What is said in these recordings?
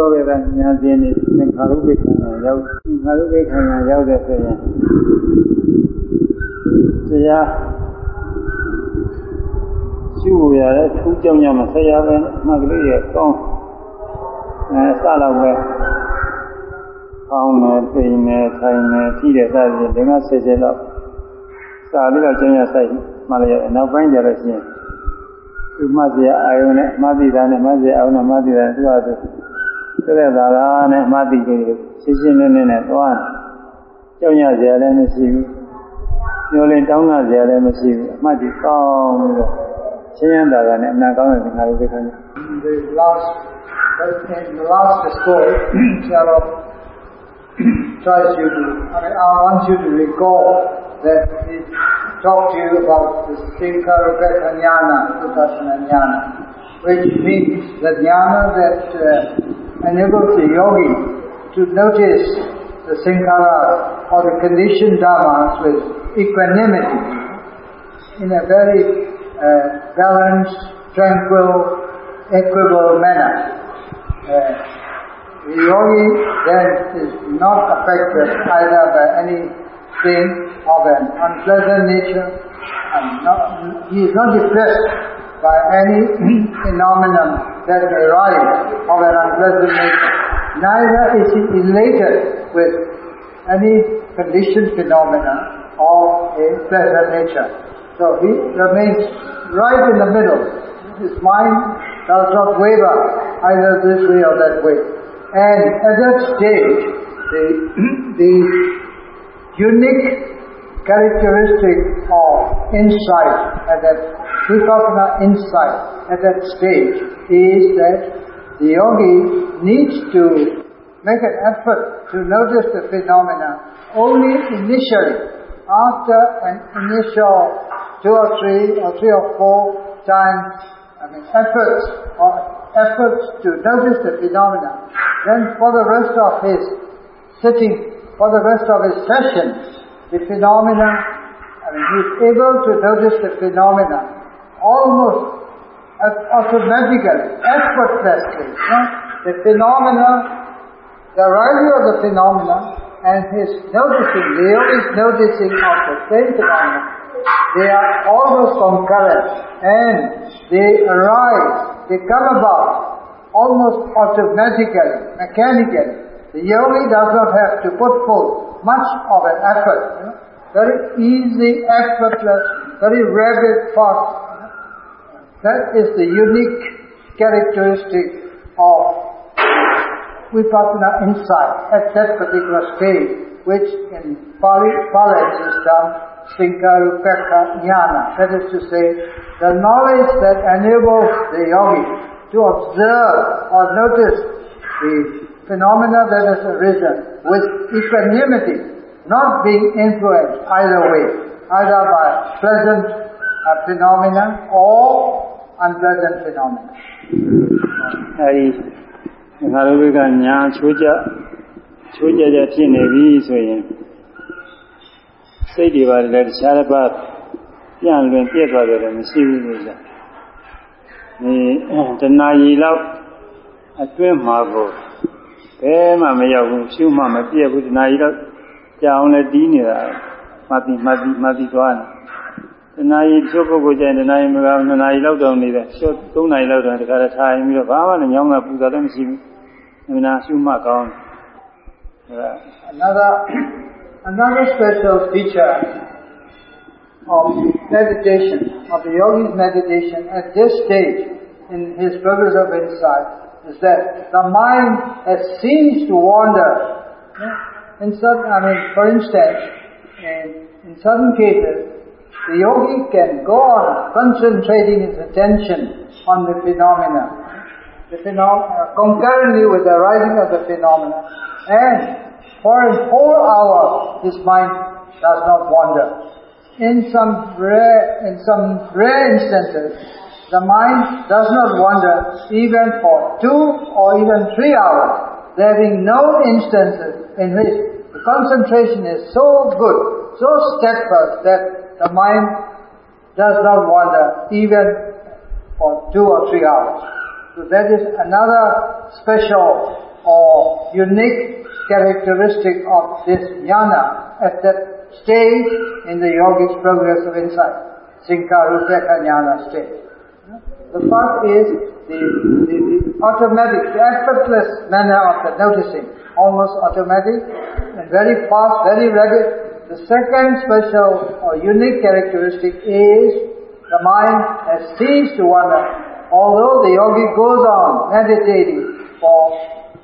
ပြောခဲ့တဲ့ဉာဏ်စဉ်နဲ့သင်္ခါရုပ္ပခဏရောက်သင်္ခါရုပ္ပခဏရောက်တဲ့ဆိုရင်တရားရှုရတဲ့ထူးကြောင်ရမှာဆရာပဲမှတ်ကလေးရဲ့ကောင်းအဲစတော့ပဲကောင်းတယ်ပိန်တယ်ထိုင်တယ်ကြည့်တယ်စသဖြင့်ဒီမှာဆယ်ဆယ်တော့စာပြီးတော့ကျင်းရဆိုင်မှလည်းရတယ်နောက်ပိုင်းကျတော့ရှင်းဒီမှတ်စရာအာယုံနဲ့မှတ်တိတာနဲ့မှတ်စရာအာယုံနဲ့မှတ်တိတာသူကဆို ဆိုတဲ့သာသာနဲ့မှတ်တိကိုရှင်းရှင်းလင်းလင်းနဲ့သွားကြောင်ရစရာလည်းမရှိဘူးညိုလင်တောင်းတာစရာလည်းမရှိဘူးအမှတ်တိကောင်းပြီးတော့ချင်းရတာကနဲ့အနာကောင်းတဲ့သင်္ခါရုပ္ပခဏ The last, in the last story, Sherlock tries you to, I mean, I want you to recall that he talked to you about the Sinkarupeka Jnana, Sudarsana Jnana, which means the jnana that uh, enables the yogi to notice the Sankhara or the conditioned dharmas with equanimity. In a very uh, balanced, tranquil, equable manner. Uh, the yogi then is not affected either by anything of an unpleasant nature, and not, he is not depressed by any phenomenon that may rise of an unpleasant nature. Neither is he elated with any conditioned phenomena of a pleasant nature. So he remains right in the middle. His mind does not waver either this way or that way. And at that stage, the, the unique characteristic of insight, at that Vipassana insight, at that stage, is that the yogi needs to make an effort to notice the phenomena only initially, after an initial two or three or three or four times, I mean efforts or efforts to notice the phenomena. Then for the rest of his sitting, for the rest of his sessions, the phenomena, I mean he is able to notice the phenomena almost automatically, effortlessly. You? The phenomena, the arising of the phenomena and his noticing, the yogi's noticing of the same phenomena, they are almost concurrent and they arise, they come about almost automatically, mechanically. The yogi does not have to put forth much of an effort. You know? Very easy, effortless, very rapid, fast. That is the unique characteristic of vipassana insight at that particular stage, which in Pali, Pali is termed Sankharupekkha Jnana. That is to say, the knowledge that enables the yogi to observe or notice the phenomena that has arisen with equanimity, not being influenced either way, either by pleasant uh, phenomena or unpleasant phenomena. အဲဒီငါတို့ဘက်ကညာချိုးကြချိုးကြကြဖြစ်နေပြီဆိုရင်စိတ်တွေပါလည်းတခြားတစ်ပါးပြန့်လွင်ပြည့်သွားတယ်လည်းမရှိဘူးလို့ကြာဒီတဏှာကြီးလောက်အတွင်းမှာကိုဘယ်မှမရောက်ဘူးရှုမှမပြည့်ဘူးတဏှာကြီးတော့ကြာအောင်လည်းတီးနေတာမှတ်ပြီးမှတ်ပြီးမှတ်ပြီးသွားတယ် တဏှာကြီးချိုးပုဂ္ဂိုလ်ကျရင်တဏှာကြီးမကဘူးတဏှာကြီးလောက်တောင်နေတယ်ချိုး၃နာရီလောက်တောင်တခါတည်းထိုင်ပြီးတော့ဘာမှလည်းညောင်းတာပူတာလည်းမရှိဘူးအမှန်တရားရှုမှတ်ကောင်းတယ် Another, another special feature of meditation, of the yogi's meditation at this stage in his progress of insight is that the mind has seems to wander. In certain, I mean, for instance, in, in certain cases, the yogi can go on concentrating his attention on the phenomena, the phenomena uh, concurrently with the arising of the phenomena, and for a whole hour his mind does not wander. In some rare, in some rare instances, the mind does not wander even for two or even three hours. There being no instances in which the concentration is so good, so steadfast that the mind does not wander even for two or three hours. So that is another special or unique characteristic of this jnana at that stage in the yogi's progress of insight, Sankharupekkha jnana stage. The first is the, the, the automatic, the effortless manner of the noticing, almost automatic and very fast, very rapid. The second special or unique characteristic is the mind has ceased to wander. Although the yogi goes on meditating for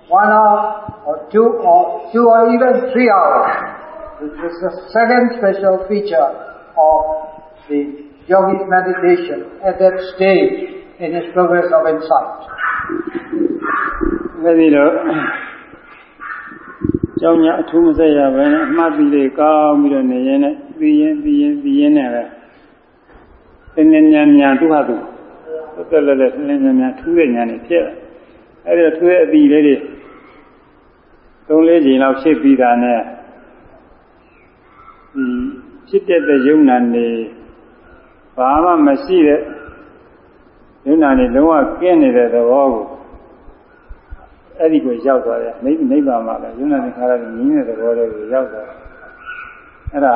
one hour or two or two or even three hours. This is the second special feature of the yogi's meditation at that stage in his progress of insight. အဲဒီတော့ ကျောင်းညအထူးမဆက်ရဘဲနဲ့အမှတ်ပြီးလေးကောင်းပြီးတော့နေရင်နဲ့ပြီးရင်ပြီးရင်ပြီးရင်နဲ့ပဲသင်္ញဉာဏ်ညာသူ့ဟာသူသက်လက်လက်သင်္ញဉာဏ်ညာထူးတဲ့ဉာဏ်နဲ့ဖြစ်တယ်အဲဒီတော့ထူးတဲ့အပြီးလေးတွေသုံးလေးချိန်လောက်ဖြစ်ပြီးတာနဲ့ဒီဖြစ်တဲ့ယုံနာနေဘာမှမရှိတဲ့ယုံနာနေလုံးဝကင်းနေတဲ့သဘောကို အဲ့ဒီကိုရောက်သွားတယ်နိဗ္ဗာန်မှာလည်းယုံနာသင်္ခါရတွေငြင်းတဲ့သဘောလေးကိုရောက်သွားတယ်အဲ့ဒါ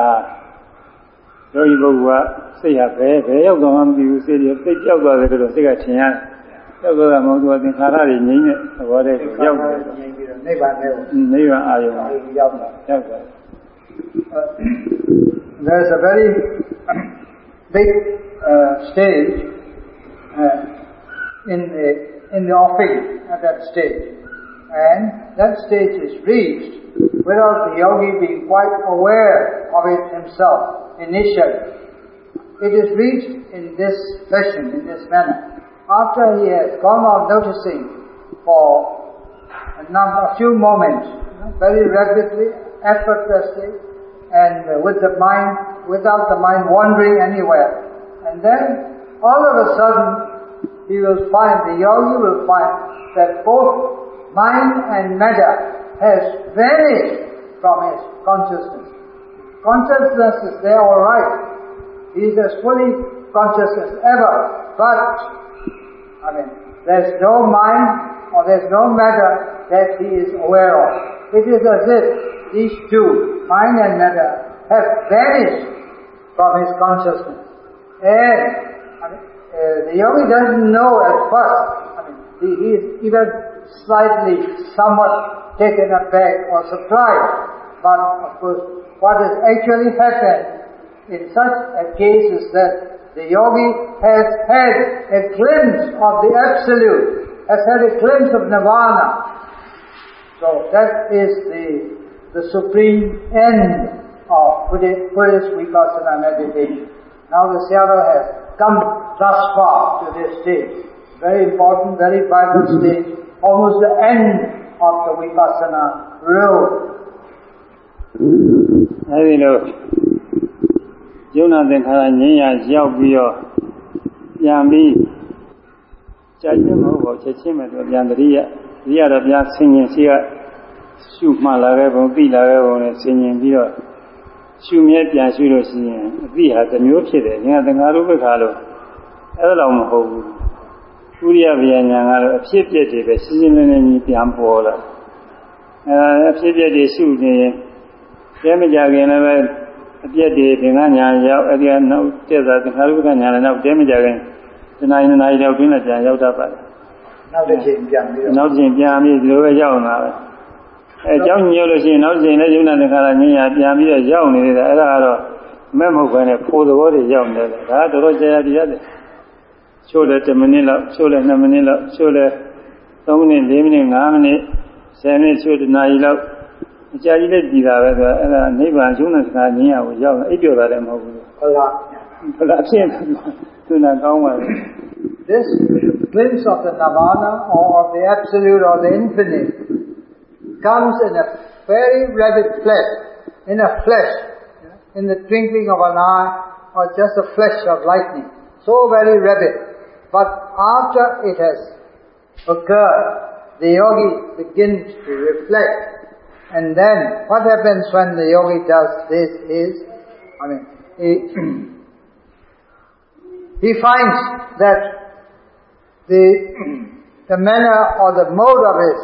ယောဂီပုဂ္ဂိုလ်ကစိတ်ဟာဘယ်ဘယ်ရောက်သွားမှမသိဘူးစိတ်တွေသိပြောက်သွားတယ်လို့စိတ်ကထင်ရတယ်ရောက်သွားတာမဟုတ်ဘူးသင်္ခါရတွေငြင်းတဲ့သဘောလေးကိုရောက်သွားတယ်နိဗ္ဗာန်နဲ့နိဗ္ဗာန်အာယုံရောက်သွားရောက်သွား There is a very big uh, stage uh, in the in the offing at that stage, and that stage is reached without the yogi being quite aware of it himself initially. It is reached in this fashion, in this manner. After he has gone on noticing for a, number, a few moments, very rapidly, effortlessly, and with the mind, without the mind wandering anywhere, and then all of a sudden he will find, the yogi will find that both mind and matter has vanished from his consciousness. Consciousness is there alright. He is as fully conscious as ever, but, I mean, there's no mind or there's no matter that he is aware of. It is as if these two, mind and matter, have vanished from his consciousness. And I mean, uh, the yogi doesn't know at first. I mean, he, he is even slightly, somewhat taken aback or surprised. But of course, what has actually happened in such a case is that the yogi has had a glimpse of the Absolute, has had a glimpse of Nirvana. So that is the, the supreme end of Buddhist Vipassana meditation. Now the Sayadaw has come thus far to this stage. Very important, very vital stage, almost the end of the Vipassana road. အဲဒီလိုယုံနာသင်္ခါရငြင်းရရောက်ပြီးတော့ပြန်ပြီးကြာချင်းမဟုတ်ပါချက်ချင်းပဲသူပြန်တရိယဒီရတော့ပြန်ဆင်ញင်ရှိကရှုမှတ်လာခဲ့ပုံသိလာခဲ့ပုံနဲ့ဆင်ញင်ပြီးတော့ရှုမြဲပြန်ရှုလို့ရှိရင်အသိဟာတစ်မျိုးဖြစ်တယ်။ငါသင်္ဃာရုပ္ပခါလို့အဲ့လိုမဟုတ်ဘူး။ ဥရိယဗျာညာကတော့အဖြစ်ပြက်တွေပဲရှင်းရှင်းလင်းလင်းကြီးပြန်ပေါ်လာ။အဲအဖြစ်ပြက်တွေရှုနေရင်ကျဲမကြခင်လည်းပဲအပြက်တွေသင်္ဃာညာရောက်အဲ့ဒီကနောက်တက်တာသင်္ဃာရုပ္ပခညာလည်းနောက်ကျဲမကြခင်တဏှာရင်နာရီတော့ခင်းနဲ့ပြန်ရောက်တတ်ပါတယ်။နောက်တစ်ချိန်ပြန်ပြီးတော့နောက်တစ်ချိန်ပြန်ပြီးဒီလိုပဲရောက်လာတယ်။အဲကြောင်းညို့လို့ရှိရင်နောက်တစ်ချိန်လည်းယုံနာတခါလာညင်ရပြန်ပြီးတော့ရောက်နေတယ်အဲ့ဒါကတော့မဲ့မဟုတ်ဘဲနဲ့ဖိုးသဘောတွေရောက်နေတယ်ဒါကတော်တော်ကြာရည်ရတယ် ချို့လည်း10မိနစ်လောက်ချို့လည်း2မိနစ်လောက်ချို့လည်း3မိနစ်4မိနစ်5မိနစ်10မိနစ်ချို့တနာရီလောက်အကြာကြီးလည်းကြည်တာပဲဆိုတော့အဲ့ဒါနိဗ္ဗာန်ယုံနာတခါညင်ရကိုရောက်အိပ်ပျော်တာလည်းမဟုတ်ဘူးဟုတ်လားဟုတ်လားဖြစ်နေသူနာကောင်းပါလေ This glimpse of the nirvana or of the absolute or the infinite comes in a very rapid flash, in a flash, in the twinkling of an eye, or just a flash of lightning. So very rapid. But after it has occurred, the yogi begins to reflect. And then, what happens when the yogi does this is, I mean, he, he finds that the, the manner or the mode of his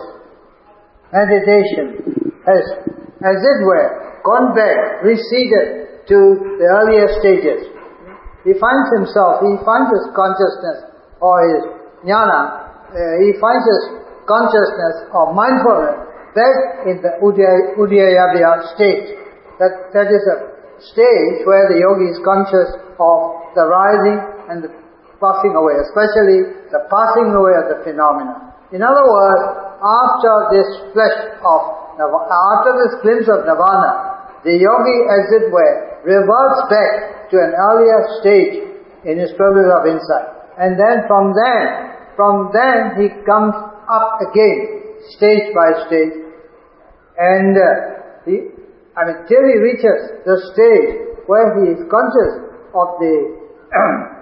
meditation has, as it were, gone back, receded to the earlier stages. He finds himself, he finds his consciousness or his jnana, uh, he finds his consciousness or mindfulness back in the Udayabbaya state. That, that is a stage where the yogi is conscious of the rising and the passing away, especially the passing away of the phenomena. In other words, after this flesh of, after this glimpse of nirvana, the yogi, as it were, reverts back to an earlier stage in his progress of insight. And then from then, from then he comes up again, stage by stage, and uh, he, I mean, till he reaches the stage where he is conscious of the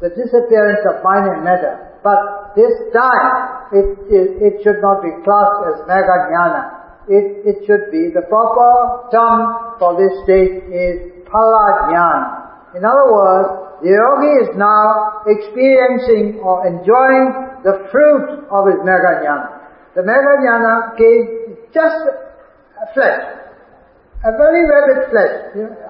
the disappearance of mind and matter. But this time, it, it, it should not be classed as magga jnana. It, it should be, the proper term for this stage is phala jnana. In other words, the yogi is now experiencing or enjoying the fruit of his magga. The magga jnana gave just a flesh, a very rapid flesh,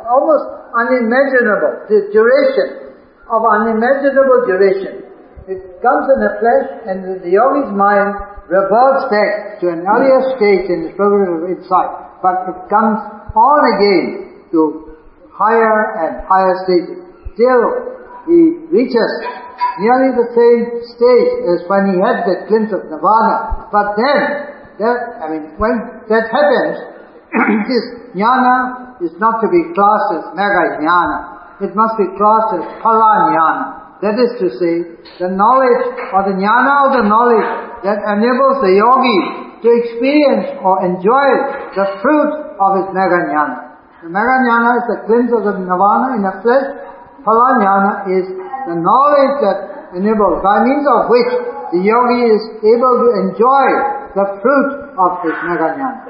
almost unimaginable, the duration of unimaginable duration. It comes in a flesh and the yogi's mind reverts back to an earlier stage in the progress of insight, but it comes on again to higher and higher stages. Till he reaches nearly the same stage as when he had that glimpse of nirvana. But then, that, I mean, when that happens, this jnana is not to be classed as magga jnana. It must be classed as phala jnana. That is to say, the knowledge or the jnana of the knowledge that enables the yogi to experience or enjoy the fruit of his magga jnana. The magga jnana is the glimpse of the nirvana in the flesh. Phala jnana is the knowledge that enables, by means of which the yogi is able to enjoy the fruit of his mega jnana.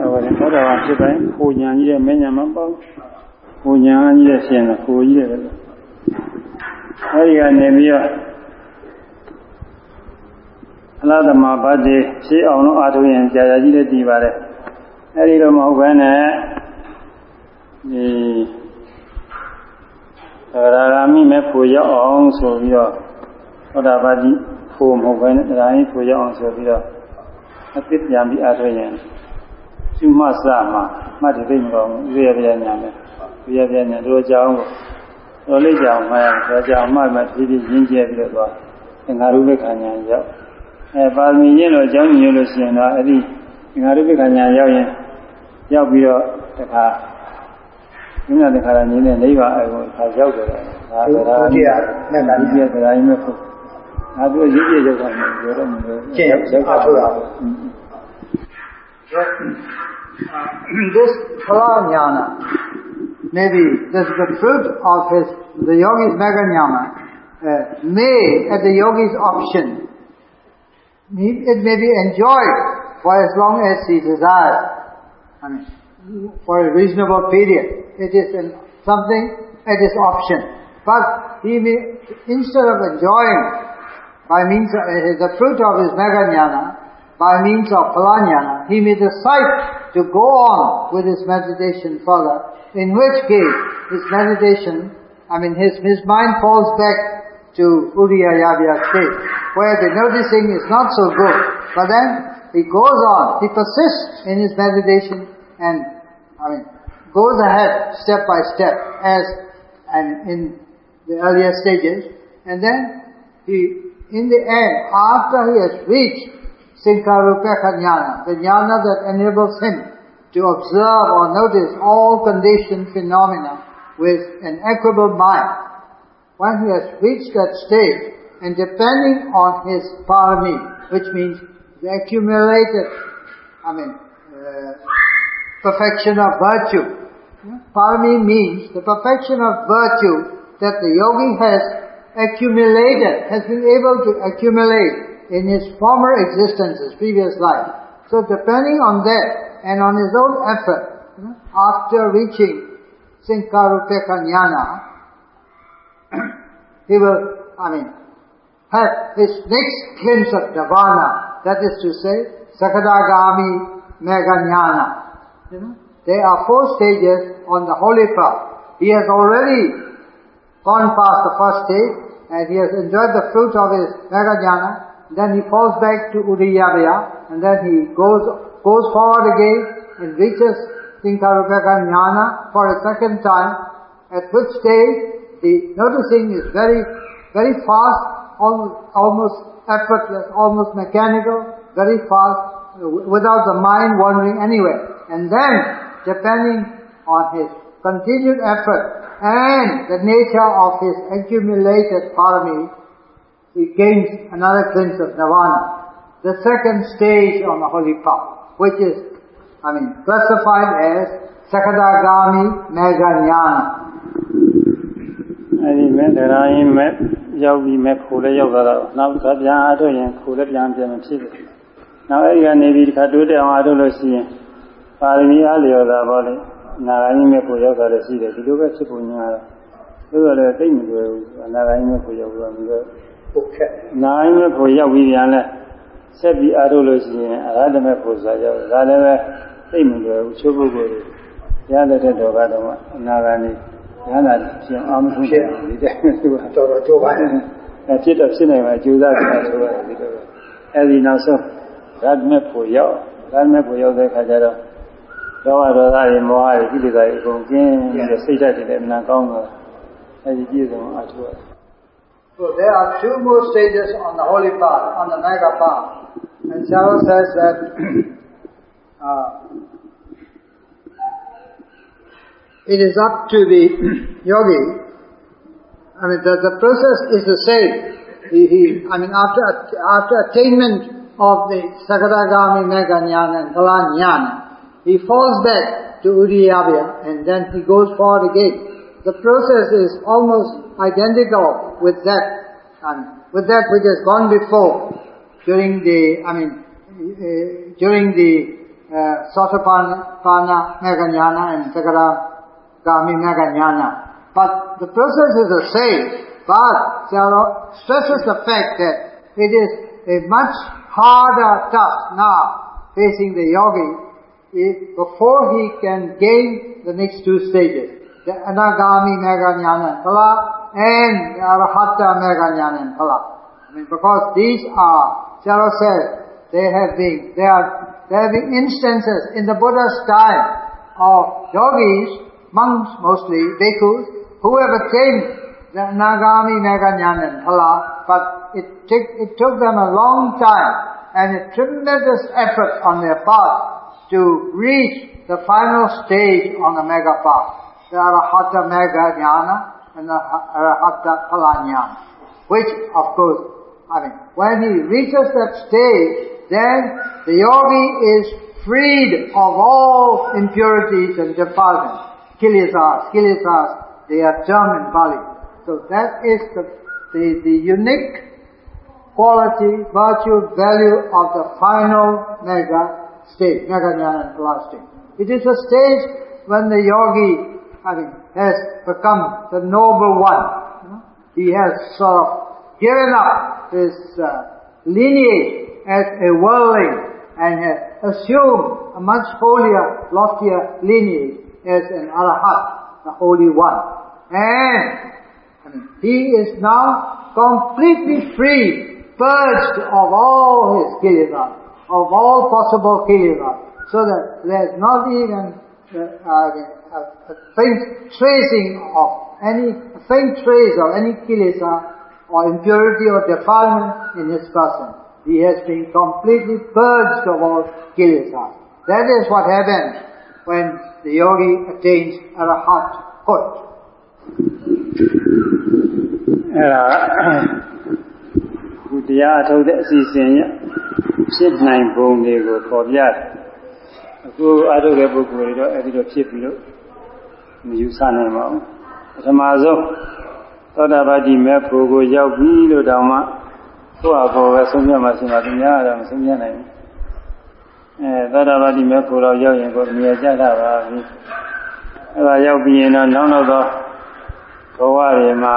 ဟိုသောတာပန်ဖြစ်တိုင်းဟိုညာကြီးရဲ့မညာမပေါ့ဟိုညာကြီးရဲ့ရှင်တယ်ဟိုကြီးရဲ့အဲဒီကနေပြီးတော့အလားသမာဘာတိဖြည့်အောင်လို့အားထုတ်ရင်ကြာကြာကြီးလည်းတည်ပါတယ်အဲဒီတော့မဟုတ်ဘဲနဲ့ဒီ သရဂါမိမဲ့ဖို့ရောက်အောင်ဆိုပြီးတော့သောတာပတိဖို့မဟုတ်ဘဲနဲ့တရားရင်ဖို့ရောက်အောင်ဆိုပြီးတော့အသစ်ပြန်ပြီးအားထုတ်ရင်ကျူးမစမှာမှတ်တယ်သိမကောင်းဘူးရရပြညာမယ်ရရပြညာတို့ကြောင်းကိုတော်လေးကြောင်မှတော့ကြောင်မှမှဖြည်းဖြည်းရင်းကျက်ပြီးတော့သင်္ဃာရုပ္ပခဏညာရောက်အဲပါရမီရင်းတော့အကြောင်းညွှန်လို့ရှိရင်တော့အဲ့ဒီသင်္ဃာရုပ္ပခဏညာရောက်ရင်ရောက်ပြီးတော့တခါ မြတ်တခါရနည်းနဲ့နိဗ္ဗာန်အကိုခါရောက်တယ်ဒါဒါဒါကြီးနဲ့ဒါကြီးကဒါကြီးမဲ့ဖို့ဒါသူရည်ရည်ရောက်တာမျိုးပြောတော့မလို့ကျင့်အားထုတ်ရအောင် this phala jnana, maybe this is the fruit of his, the yogi's mega jnana, uh, may, at the yogi's option, it may be enjoyed for as long as he desires. I mean, for a reasonable period. It is something at his option. But he may, instead of enjoying by means of the fruit of his magga jnana, by means of phalanyana, he may decide to go on with his meditation further, in which case his meditation, I mean his, his mind falls back to Udayabbaya state, where the noticing is not so good. But then he goes on, he persists in his meditation and, I mean, goes ahead step by step as and in the earlier stages, and then he, in the end, after he has reached Sankharupekkha jnana, the jnana that enables him to observe or notice all conditioned phenomena with an equable mind. When he has reached that state, and depending on his parami, which means the accumulated, I mean, uh, perfection of virtue. Parami means the perfection of virtue that the yogi has accumulated, has been able to accumulate in his former existences, previous life. So depending on that and on his own effort, after reaching Sankharupekkha Jnana, he will, I mean, have his next glimpse of Nirvana that is to say, Sakadagami Meganyana. You know, there are four stages on the holy path. He has already gone past the first stage and he has enjoyed the fruit of his Meganyana. Then he falls back to Udayabbaya and then he goes, goes forward again and reaches Tinkarupeka Jnana for a second time, at which stage the noticing is very, very fast, almost, almost effortless, almost mechanical, very fast, without the mind wandering anywhere. And then, depending on his continued effort and the nature of his accumulated parami, he gains another glimpse of nirvana. The second stage on the holy path, which is I mean, classified as Sakadagami Meganyana. အဲဒီမဲ့တရားရင်မဲ့ရောက်ပြီးမဲ့ခိုလည်းရောက်လာတော့နောက်တစ်ခါပြန်အားထုတ်ရင်ခိုလည်းပြန်ပြန်မဖြစ်ဘူး။နောက်အဲဒီကနေပြီးတစ်ခါတိုးတက်အောင်အားထုတ်လို့ရှိရင် ပါရမီအားလျော်တာပေါ့လေ။နာဂာယိမဲ့ကိုရောက်တာလည်းရှိတယ်ဒီလိုပဲဖြစ်ပုံညာတော့သို့တော်လည်းသိမ့်မလွယ်ဘူး။နာဂာယိမဲ့ကိုရောက်ပြီးတော့ဒီလိုပုတ်ခက်နာဂာယိမဲ့ကိုရောက်ပြီးပြန်လဲဆက်ပြီးအားထုတ်လို့ရှိရင်အရဟတမေဖို့ဆိုရောက်ဒါလည်းပဲသိမလွယ်ဘူးချိုးပုဂ္ဂိုလ်တွေရတဲ့တဲ့တော်ကတော့အနာဂါနေရဟနာရှင်အာမထုဖြစ်ဒီတဲ့သူကတော်တော်ကြိုးပါတယ်အဲဖြစ်တော့ဖြစ်နိုင်မှာကြိုးစားကြတာဆိုရတယ်ဒီလိုပဲအဲဒီနောက်ဆုံးဓာတ်မဲ့ဖို့ရောက်ဓာတ်မဲ့ဖို့ရောက်တဲ့အခါကျတော့ So there are two more stages on the holy path, on the naga path. And Chava says that uh, it is up to the yogi. I mean, the, the process is the same. He, he, I mean, after after attainment of the Sakadagami Magga Jnana, Kala Jnana, he falls back to Udayabbaya and then he goes forward again. The process is almost identical with that, and with that which has gone before during the, I mean, uh, during the uh, Sotapanna Meganyana and Sakadagami Meganyana. But the process is the same, but Sayadaw stresses the fact that it is a much harder task now facing the yogi if, before he can gain the next two stages, the Anagami Meganyana and Phala and the Arahata Meganyana and Phala. I mean, because these are, Sayadaw says, they have been, they are there have been instances in the Buddha's time of yogis, monks mostly, bhikkhus, who have attained the Nagami Meganyana Phala, but it, took, it took them a long time and a tremendous effort on their part to reach the final stage on the magga path, the Arahata Magga Jnana and the Arahata Phala which of course, I mean, when he reaches that stage, then the yogi is freed of all impurities and defilements. Kilesas, kilesas, they are termed in. So that is the, the, the unique quality, virtue, value of the final mega stage, magga jnana and stage. It is a stage when the yogi, mean, has become the noble one. He has sort of given up his uh, lineage as a worldling and has assumed a much holier, loftier lineage as an arahat, the holy one. And I mean, he is now completely free, purged of all his kilesas, of all possible kilesas, so that there is not even uh, uh, a, faint tracing of any, faint trace of any kilesa or impurity or defilement in his person. He has been completely purged of all kilesa. That is what happens when the yogi attains arahat. အဲ့ဒါ ဒီတရားအထုတ်တဲ့အစီအစဉ်ရဖြစ်နိုင်ပုံတွေကိုပေါ်ပြတယ်အခုအထုတ်တဲ့ပုဂ္ဂိုလ်တွေတော့အဲ့ဒီတော့ဖြစ်ပြီးတော့မယူဆနိုင်ပါဘူးပထမဆုံးသောတာပတိမေဖို့ကိုရောက်ပြီလို့တောင်မှကိုယ့်အဖို့ပဲဆုံးဖြတ်မှရှိမှသူများကတော့မဆုံးဖြတ်နိုင်ဘူးအဲသောတာပတိမေဖို့တော့ရောက်ရင်ကိုယ်မြင်ကြတာပါပြီအဲဒါရောက်ပြီးရင်တော့နောက်နောက်တော့ဘဝတွေမှာ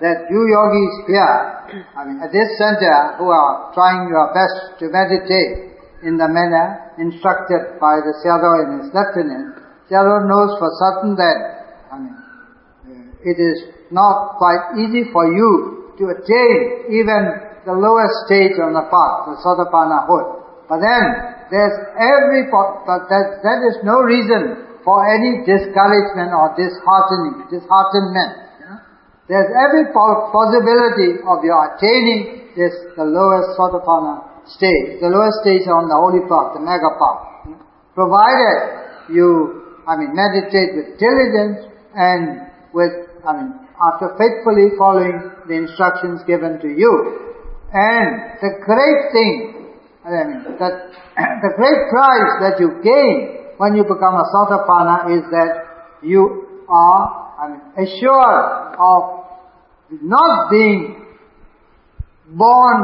that you yogis here, I mean, at this center, who are trying your best to meditate in the manner instructed by the Sayadaw and his lieutenant, Sayadaw knows for certain that, I mean, uh, it is not quite easy for you to attain even the lowest stage on the path, the Sotapanna hood. But then, there's every, but that, that is no reason for any discouragement or disheartening, disheartenment. There's every possibility of your attaining this, the lowest Sotapanna stage, the lowest stage on the holy path, the magga path. Provided you, I mean, meditate with diligence and with, I mean, after faithfully following the instructions given to you. And the great thing, I mean, that the great prize that you gain when you become a Sotapanna is that you are, I mean, assured of not being born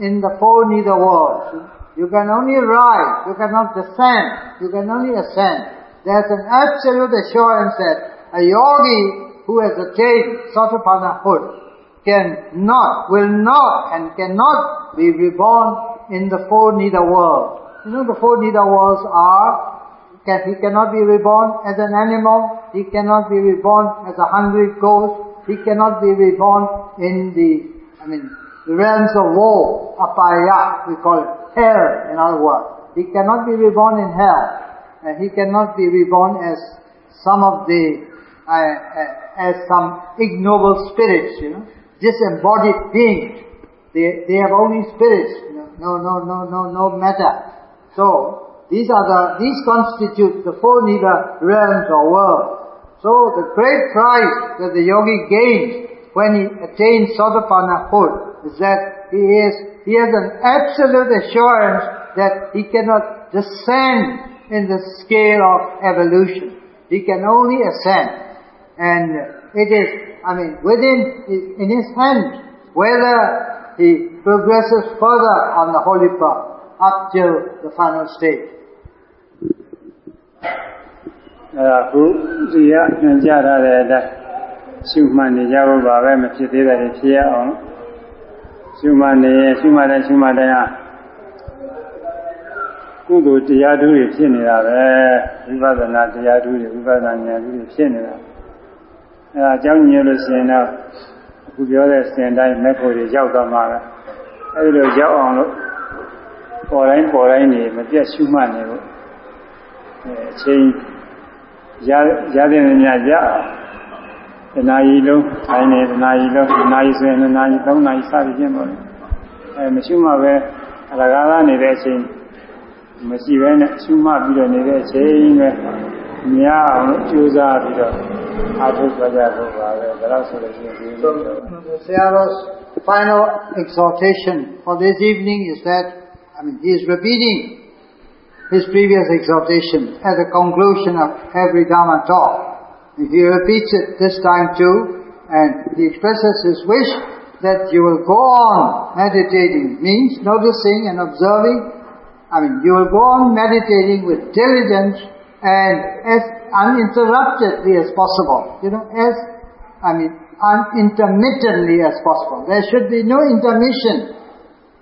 in the four nether worlds. You can only rise, you cannot descend, you can only ascend. There's an absolute assurance that a yogi who has attained Sotapanna hood cannot, will not, and cannot be reborn in the four nether worlds. You know the four nether worlds are, can, he cannot be reborn as an animal, he cannot be reborn as a hungry ghost, he cannot be reborn in the, I mean, the realms of woe, apaya, we call it, hell in other words. He cannot be reborn in hell. And he cannot be reborn as some of the, uh, uh, as some ignoble spirits, you know, disembodied beings. They, they have only spirits, you know, no, no, no, no, no matter. So, these are the, these constitute the four nether realms or worlds. So, the great prize that the yogi gains when he attains Sotapanna hood is that he is, he has an absolute assurance that he cannot descend in the scale of evolution. He can only ascend. And it is, I mean, within, in his hand, whether he progresses further on the holy path up till the final stage. အဲဒါခုဒီကညွှန်ကြားထားတဲ့အတိုင်းရှုမှတ်နေကြဖို့ပါပဲမဖြစ်သေးတဲ့ဖြစ်ရအောင်ရှုမှတ်နေရှုမှတ်တဲ့ရှုမှတ်တဲ့ဟာကုသိုလ်တရားဓုတွေဖြစ်နေတာပဲဝိပဿနာတရားဓုတွေဝိပဿနာဉာဏ်ဓုတွေဖြစ်နေတာအဲဒါအကြောင်းညွှန်လို့ရှိရင်တော့အခုပြောတဲ့စင်တိုင်းမဲ့ဖို့တွေရောက်သွားမှာပဲအဲဒီလိုရောက်အောင်လို့ပေါ်တိုင်းပေါ်တိုင်းနေမပြတ်ရှုမှတ်နေဖို့အဲအချိန် ရရတဲ့ညရတနာရီလုံးထိုင်နေတနာရီလုံးတနာရီဆိုရင်တနာရီ၃နာရီစသည်ဖြင့်ပေါ့လေအဲမရှိမှပဲအလကားလာနေတဲ့အချိန်မရှိပဲနဲ့ရှုမှတ်ပြီးတော့နေတဲ့အချိန်ပဲမြားအောင်လို့ကြိုးစားပြီးတော့အားထုတ်ကြကြဖို့ပါပဲဒါတော့ဆိုလို့ရှိရင်ဒီလို The Sayadaw's final exhortation for this evening is that, I mean, he is repeating his previous exhortation as a conclusion of every Dharma talk. He repeats it this time too, and he expresses his wish that you will go on meditating, means noticing and observing. I mean, you will go on meditating with diligence and as uninterruptedly as possible. You know, as, I mean, unintermittently as possible. There should be no intermission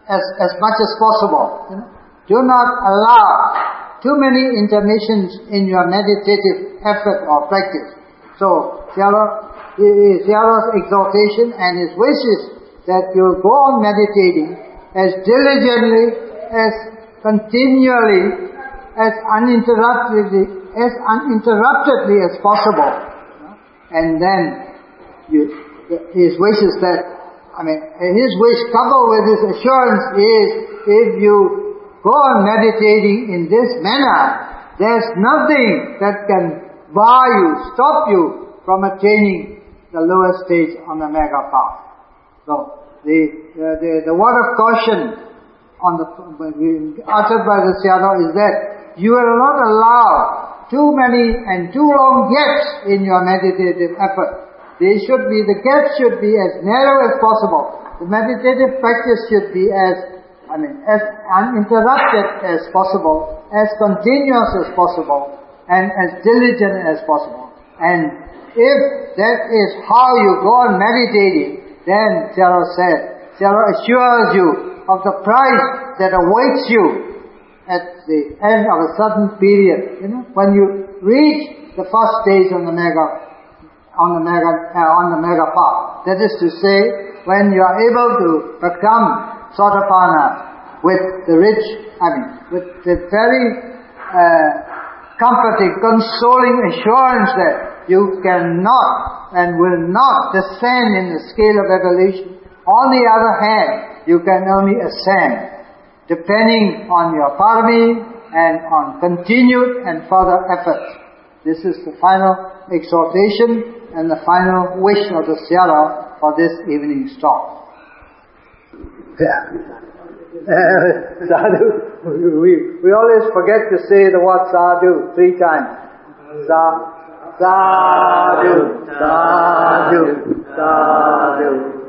as, as much as possible. You know. Do not allow too many intermissions in your meditative effort or practice. So, Sayadaw's exhortation and his wishes that you go on meditating as diligently, as continually, as uninterruptedly, as uninterruptedly as possible. And then, you, his wishes that, I mean, his wish coupled with his assurance is, if you go on meditating in this manner, there's nothing that can bar you, stop you from attaining the lowest stage on the magga path. So the, the, the word of caution on the, uttered by the Sayadaw is that you will not allow too many and too long gaps in your meditative effort. They should be, the gaps should be as narrow as possible. The meditative practice should be as, I mean, as uninterrupted as possible, as continuous as possible, and as diligent as possible. And if that is how you go on meditating, then Sayadaw said, Sayadaw assures you of the prize that awaits you at the end of a certain period. You know, when you reach the first stage on the mega, on the mega, uh, on the mega path. That is to say, when you are able to become Sotapanna with the rich, I mean, with the very uh, comforting, consoling assurance that you cannot and will not descend in the scale of evolution. On the other hand, you can only ascend depending on your parami and on continued and further effort. This is the final exhortation and the final wish of the Sayadaw for this evening stop. Yeah. Sadhu. We, we always forget to say the word sadhu three times. Sa, sadhu, sadhu, sadhu.